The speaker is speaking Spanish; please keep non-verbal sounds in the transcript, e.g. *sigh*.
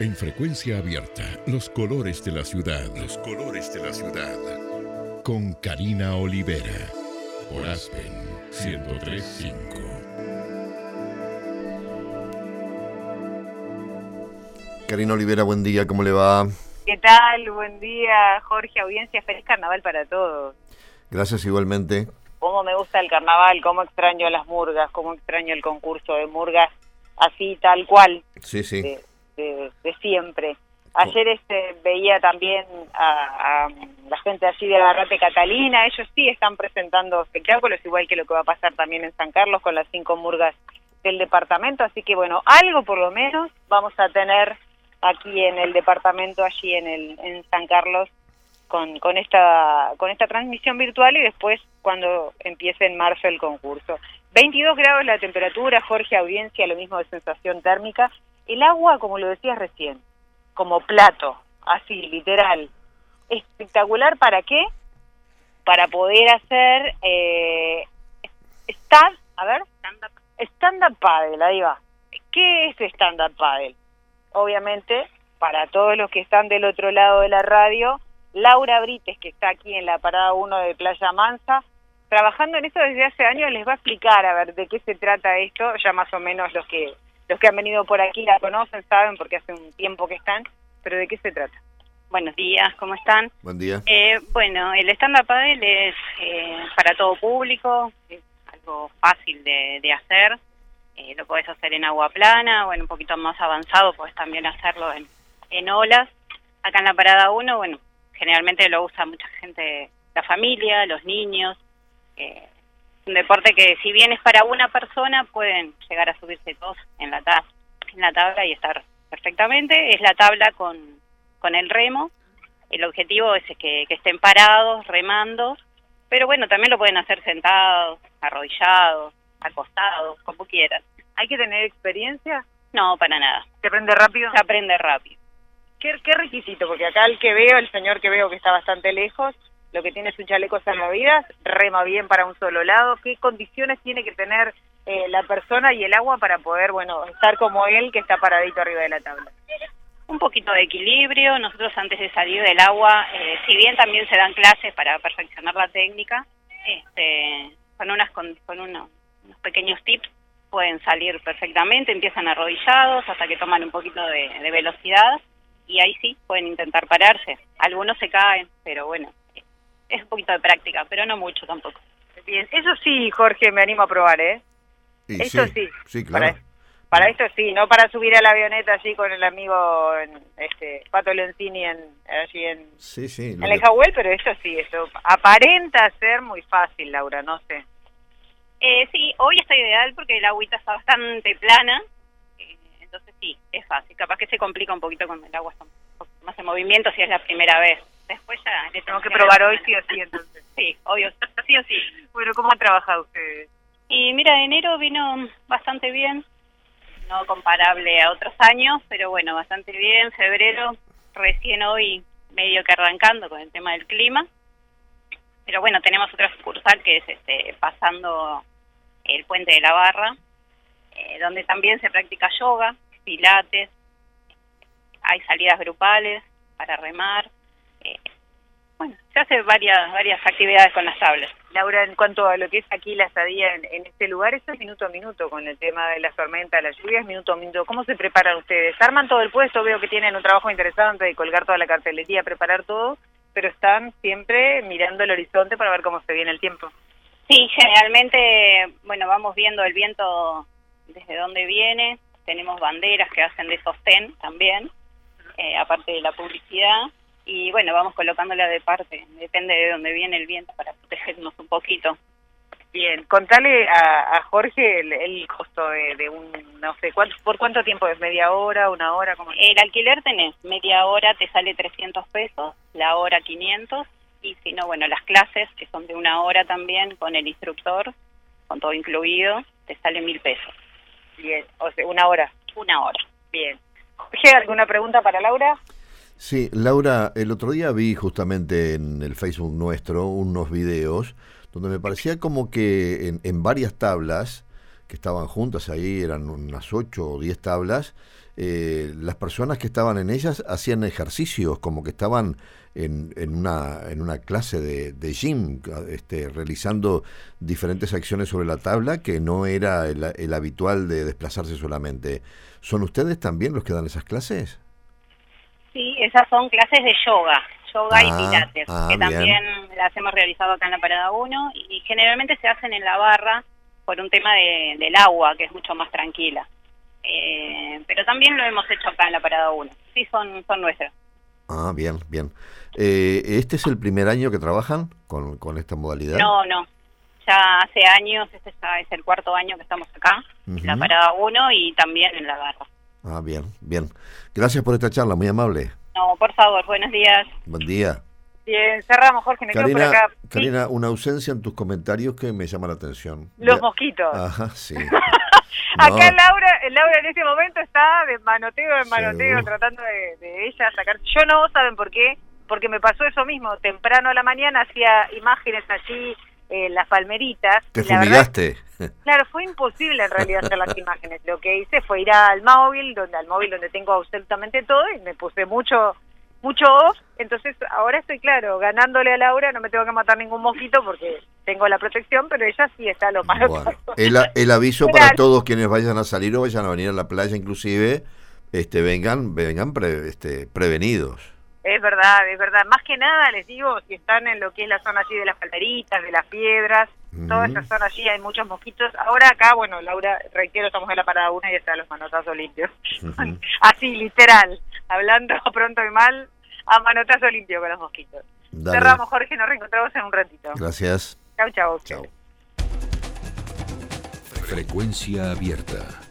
En frecuencia abierta, los colores de la ciudad. Los colores de la ciudad. Con Karina Olivera. Por Aspen 1035. Karina Olivera, buen día, ¿cómo le va? ¿Qué tal? Buen día, Jorge, audiencia. Feliz carnaval para todos. Gracias igualmente. Cómo me gusta el carnaval, cómo extraño las murgas, cómo extraño el concurso de murgas, así tal cual. Sí, sí. De, de, de siempre. Ayer este, veía también a, a, la gente allí de Agarrate Catalina, ellos sí están presentando espectáculos, igual que lo que va a pasar también en San Carlos con las cinco murgas del departamento, así que bueno, algo por lo menos vamos a tener aquí en el departamento, allí en, el, en San Carlos, con, con, esta, con esta transmisión virtual y después cuando empiece en marzo el concurso. 22 grados la temperatura, Jorge, audiencia, lo mismo de sensación térmica. El agua, como lo decías recién, como plato, así, literal. Espectacular, ¿para qué? Para poder hacer eh, stand, a ver, stand-up paddle, ahí va. ¿Qué es stand-up paddle? Obviamente, para todos los que están del otro lado de la radio, Laura Brites, que está aquí en la parada 1 de Playa Mansa, trabajando en esto desde hace años, les va a explicar a ver de qué se trata esto, ya más o menos los que los que han venido por aquí la conocen, saben, porque hace un tiempo que están, pero ¿de qué se trata? Buenos días, ¿cómo están? Buen día. Eh, bueno, el stand-up paddle es eh, para todo público, es algo fácil de, de hacer, eh, lo podés hacer en agua plana, bueno, un poquito más avanzado, podés también hacerlo en, en olas. Acá en la parada 1, bueno, generalmente lo usa mucha gente, la familia, los niños, eh, un deporte que si bien es para una persona pueden llegar a subirse todos en la, ta en la tabla y estar perfectamente. Es la tabla con, con el remo. El objetivo es que, que estén parados, remando, pero bueno, también lo pueden hacer sentados, arrodillados, acostados, como quieran. ¿Hay que tener experiencia? No, para nada. ¿Se aprende rápido? Se aprende rápido. ¿Qué, ¿Qué requisito? Porque acá el que veo, el señor que veo que está bastante lejos, lo que tiene es un chaleco salvavidas, rema bien para un solo lado, qué condiciones tiene que tener eh, la persona y el agua para poder, bueno, estar como él que está paradito arriba de la tabla. Un poquito de equilibrio, nosotros antes de salir del agua, eh, si bien también se dan clases para perfeccionar la técnica, este, con, unas, con, unos, pequeños tips pueden salir perfectamente, empiezan arrodillados hasta que toman un poquito de velocidad y ahí sí pueden intentar pararse. Algunos se caen, pero bueno, es un poquito de práctica, pero no mucho tampoco. Bien, eso sí, Jorge, me animo a probar, ¿eh? Y eso sí, sí. sí, claro. Para, para esto sí, no para subir a la avioneta allí con el amigo en, este Pato Leoncini en, allí en, Sí, sí. en el que- Jahuel, pero eso sí, eso aparenta ser muy fácil, Laura, no sé. Eh, sí, hoy está ideal porque el agüita está bastante plana, eh, entonces sí, es fácil. Capaz que se complica un poquito con el agua está un poco más en movimiento si es la primera vez. Después ya le Tengo que probar hoy sí o sí, entonces. *laughs* Sí, obvio, sí o sí. Bueno, ¿cómo han trabajado ustedes? Y mira, enero vino bastante bien, no comparable a otros años, pero bueno, bastante bien. Febrero, recién hoy, medio que arrancando con el tema del clima. Pero bueno, tenemos otra sucursal que es este, pasando el puente de la barra, eh, donde también se practica yoga, pilates, hay salidas grupales para remar. Eh, bueno, se hace varias, varias actividades con las tablas. Laura, en cuanto a lo que es aquí la estadía en, en este lugar, eso es minuto a minuto con el tema de las tormentas, las lluvias, minuto a minuto. ¿Cómo se preparan ustedes? Arman todo el puesto, veo que tienen un trabajo interesante de colgar toda la cartelería, preparar todo, pero están siempre mirando el horizonte para ver cómo se viene el tiempo. Sí, generalmente, bueno, vamos viendo el viento desde dónde viene, tenemos banderas que hacen de sostén también, eh, aparte de la publicidad, y bueno, vamos colocándola de parte, depende de dónde viene el viento para protegernos un poquito. Bien, contale a, a Jorge el, el costo de, de un, no sé, ¿cuánto, ¿por cuánto tiempo es? ¿Media hora, una hora? ¿Cómo? El alquiler tenés media hora, te sale 300 pesos, la hora 500, y si no, bueno, las clases, que son de una hora también, con el instructor, con todo incluido, te sale mil pesos, Bien, o sea, una hora. una hora. Bien. Jorge, ¿alguna pregunta para Laura? Sí, Laura, el otro día vi justamente en el Facebook nuestro unos videos donde me parecía como que en, en varias tablas que estaban juntas ahí, eran unas ocho o diez tablas, eh, las personas que estaban en ellas hacían ejercicios, como que estaban en, en, una, en una clase de, de gym, este, realizando diferentes acciones sobre la tabla que no era el, el habitual de desplazarse solamente. ¿Son ustedes también los que dan esas clases? Esas son clases de yoga, yoga y Ah, pilates, ah, que bien. también las hemos realizado acá en la Parada 1 y generalmente se hacen en la barra por un tema de, del agua, que es mucho más tranquila. Eh, pero también lo hemos hecho acá en la Parada 1. Sí, son, son nuestras. Ah, bien, bien. Eh, ¿Este es el primer año que trabajan con, con esta modalidad? No, no. Ya hace años, este ya es el cuarto año que estamos acá, en la. Parada 1 y también en la barra. Ah, bien, bien. Gracias por esta charla, muy amable. No, por favor, buenos días. Buen día. Bien, cerramos, Jorge, me quedo por Karina, acá. Sí, Karina, una ausencia en tus comentarios que me llama la atención. los Ya- mosquitos. Ajá, sí. *laughs* Acá Laura, Laura en este momento está de manoteo en manoteo Seguro. tratando de, de ella sacar. Yo no, ¿saben por qué? Porque me pasó eso mismo. Temprano a la mañana hacía imágenes allí en las palmeritas. Te fumigaste. Claro, fue imposible en realidad hacer las imágenes. Lo que hice fue ir al móvil, donde al móvil donde tengo absolutamente todo y me puse mucho mucho off. Entonces ahora estoy claro, ganándole a Laura, no me tengo que matar ningún mosquito porque tengo la protección, pero ella sí está lo malo. Bueno, el, aviso Claro. para todos quienes vayan a salir o vayan a venir a la playa, inclusive, este, vengan, vengan pre- este, prevenidos. Es verdad, es verdad. Más que nada les digo, si están en lo que es la zona allí de las palteritas, de las piedras, toda esa zona allí hay muchos mosquitos. Ahora acá, bueno, Laura, reitero, estamos en la parada una y están los manotazos limpios. *laughs* Así, literal, hablando *laughs* pronto y mal, a manotazo limpio con los mosquitos. Dale. Cerramos, Jorge, nos reencontramos en un ratito. Gracias. Chau, chau. Chao. Frecuencia abierta.